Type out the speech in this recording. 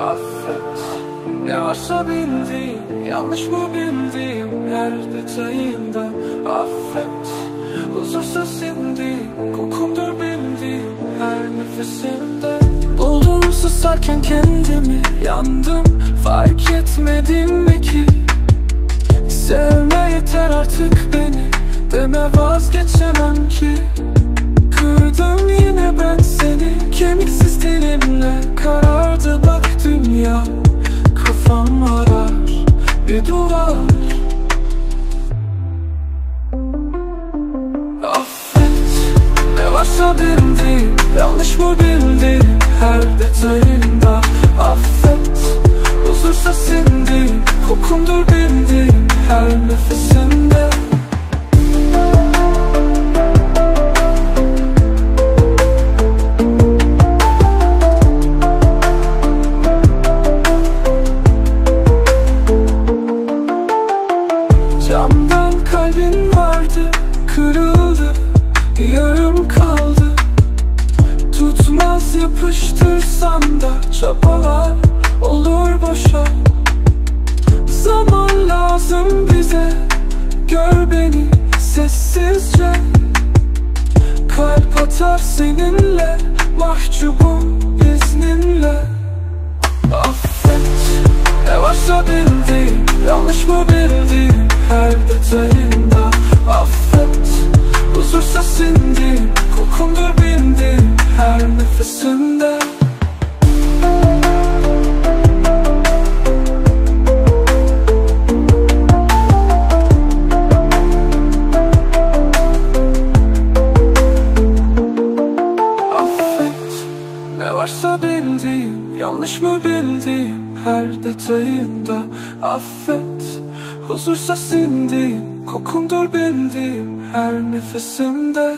affet. Ne varsa bildiğim, yanlış mı bildiğim Her detayında affet. Huzursuz sindiğim, kokumdur bildiğim Her nefesimde. Buldum susarken kendimi Yandım, fark etmedim mi ki? Sevme yeter artık beni. Deme vazgeçemem ki. Kırdım yine ben seni. Kemiksiz dilimle Karardı Bir Affet Ne varsa bildiğim Yanlış mı bildiğim Her detayında Affet Huzursa sindiğim Kokumdur bildiğim Yarım kaldı. Tutmaz yapıştırsam da Çabalar olur boşa. Zaman lazım bize. Gör beni sessizce. Kalp atar seninle Mahcubum izninle Affet Ne varsa bildiğim Yanlış mı bildiğim Her detayında Affet. Huzursa sindiğim Kokundur bildiğim Her nefesimde